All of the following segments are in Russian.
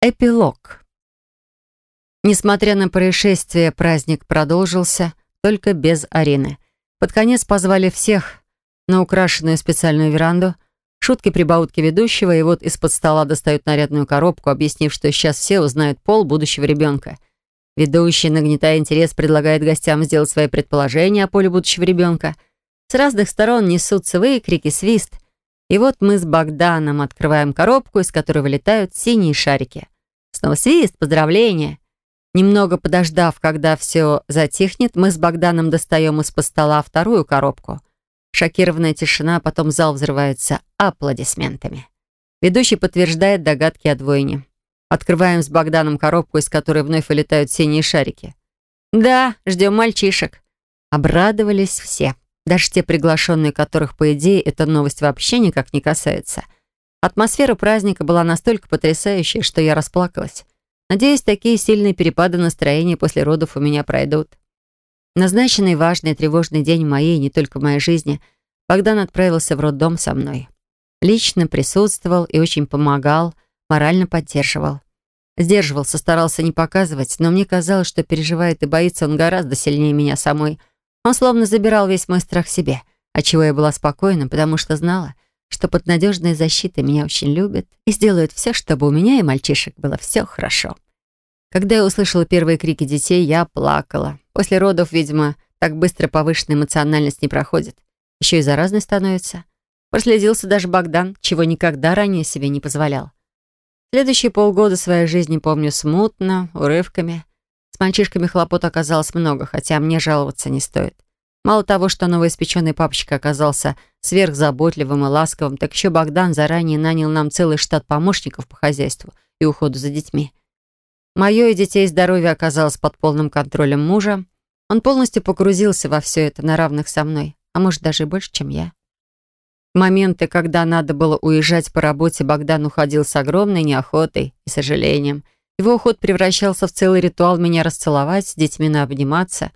Эпилог. Несмотря на происшествие, праздник продолжился, только без арены. Под конец позвали всех на украшенную специальную веранду, шутки-прибаутки ведущего, и вот из-под стола достают нарядную коробку, объяснив, что сейчас все узнают пол будущего ребенка. Ведущий, нагнетая интерес, предлагает гостям сделать свои предположения о поле будущего ребенка. С разных сторон несутся выкрики, свист — и вот мы с Богданом открываем коробку, из которой вылетают синие шарики. Снова свист, поздравления. Немного подождав, когда все затихнет, мы с Богданом достаем из-под стола вторую коробку. Шокированная тишина, потом зал взрывается аплодисментами. Ведущий подтверждает догадки о двойне. Открываем с Богданом коробку, из которой вновь вылетают синие шарики. «Да, ждем мальчишек». Обрадовались все. Даже те приглашенные, которых, по идее, эта новость вообще никак не касается. Атмосфера праздника была настолько потрясающей, что я расплакалась. Надеюсь, такие сильные перепады настроения после родов у меня пройдут. Назначенный важный тревожный день в моей, не только в моей жизни, Богдан отправился в роддом со мной. Лично присутствовал и очень помогал, морально поддерживал. Сдерживался, старался не показывать, но мне казалось, что переживает и боится он гораздо сильнее меня самой — он словно забирал весь мой страх себе, отчего я была спокойна, потому что знала, что под надежной защитой меня очень любят и сделают все, чтобы у меня и мальчишек было все хорошо. Когда я услышала первые крики детей, я плакала. После родов, видимо, так быстро повышенная эмоциональность не проходит. Еще и заразной становится. Проследился даже Богдан, чего никогда ранее себе не позволял. Следующие полгода своей жизни помню смутно, урывками. С мальчишками хлопот оказалось много, хотя мне жаловаться не стоит. Мало того, что новоиспеченный папочка оказался сверхзаботливым и ласковым, так еще Богдан заранее нанял нам целый штат помощников по хозяйству и уходу за детьми. Мое и детей здоровье оказалось под полным контролем мужа. Он полностью погрузился во все это на равных со мной, а может даже и больше, чем я. моменты, когда надо было уезжать по работе, Богдан уходил с огромной неохотой и сожалением – его уход превращался в целый ритуал меня расцеловать, с детьми обниматься.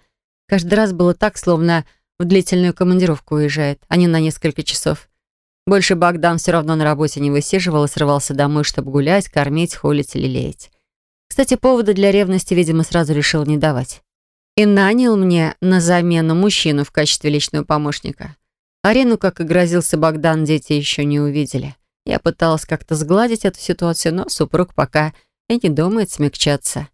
Каждый раз было так, словно в длительную командировку уезжает, а не на несколько часов. Больше Богдан все равно на работе не высиживал и срывался домой, чтобы гулять, кормить, холить или леять. Кстати, повода для ревности, видимо, сразу решил не давать. И нанял мне на замену мужчину в качестве личного помощника. Арену, как и грозился Богдан, дети еще не увидели. Я пыталась как-то сгладить эту ситуацию, но супруг пока и не думает смягчаться.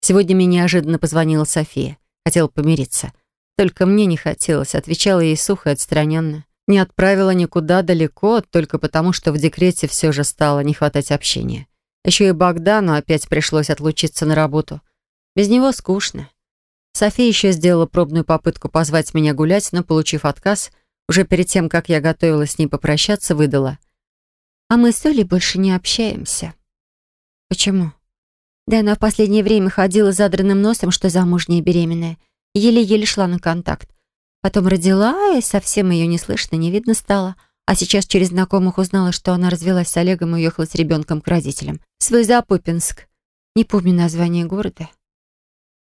Сегодня мне неожиданно позвонила София. Хотела помириться. Только мне не хотелось. Отвечала ей сухо и отстраненно. Не отправила никуда далеко, только потому, что в декрете все же стало не хватать общения. Еще и Богдану опять пришлось отлучиться на работу. Без него скучно. София еще сделала пробную попытку позвать меня гулять, но, получив отказ, уже перед тем, как я готовилась с ней попрощаться, выдала. «А мы с Олей больше не общаемся». «Почему?» Да она в последнее время ходила задранным носом, что замужняя беременная. Еле-еле шла на контакт. Потом родила, и совсем ее не слышно, не видно стало. А сейчас через знакомых узнала, что она развелась с Олегом и уехала с ребенком к родителям. Свой Запупинск. Не помню название города.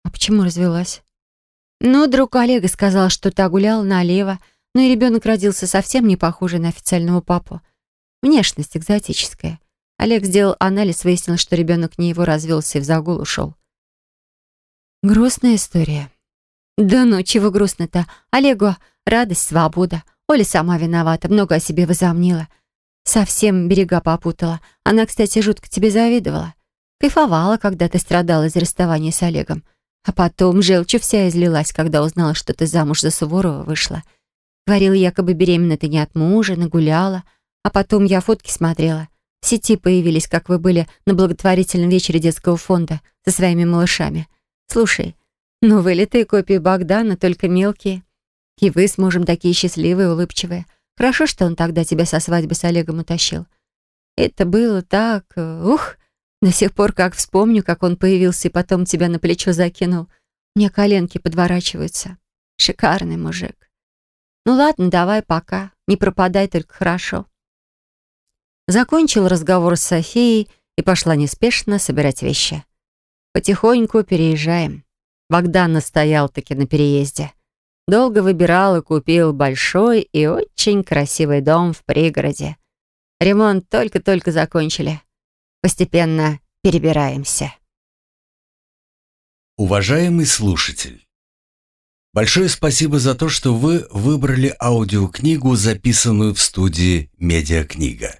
А почему развелась? Ну, друг Олега сказал, что та гуляла налево, но и ребенок родился совсем не похожий на официального папу. Внешность экзотическая. Олег сделал анализ, выяснил, что ребенок не его развелся и в загул ушел. Грустная история. Да ну, чего грустно-то? Олегу радость, свобода. Оля сама виновата, много о себе возомнила. Совсем берега попутала. Она, кстати, жутко тебе завидовала. Кайфовала, когда ты страдала из-за расставания с Олегом. А потом желчью вся излилась, когда узнала, что ты замуж за Суворова вышла. Говорила, якобы беременна ты не от мужа, нагуляла. А потом я фотки смотрела. В сети появились, как вы были на благотворительном вечере детского фонда со своими малышами. Слушай, ну вылитые копии Богдана, только мелкие. И вы с мужем такие счастливые, улыбчивые. Хорошо, что он тогда тебя со свадьбы с Олегом утащил. Это было так... Ух! До сих пор, как вспомню, как он появился и потом тебя на плечо закинул. Мне коленки подворачиваются. Шикарный мужик. Ну ладно, давай пока. Не пропадай только хорошо. Закончил разговор с Софией и пошла неспешно собирать вещи. Потихоньку переезжаем. Богдан настоял-таки на переезде. Долго выбирал и купил большой и очень красивый дом в пригороде. Ремонт только-только закончили. Постепенно перебираемся. Уважаемый слушатель, большое спасибо за то, что вы выбрали аудиокнигу, записанную в студии «Медиакнига».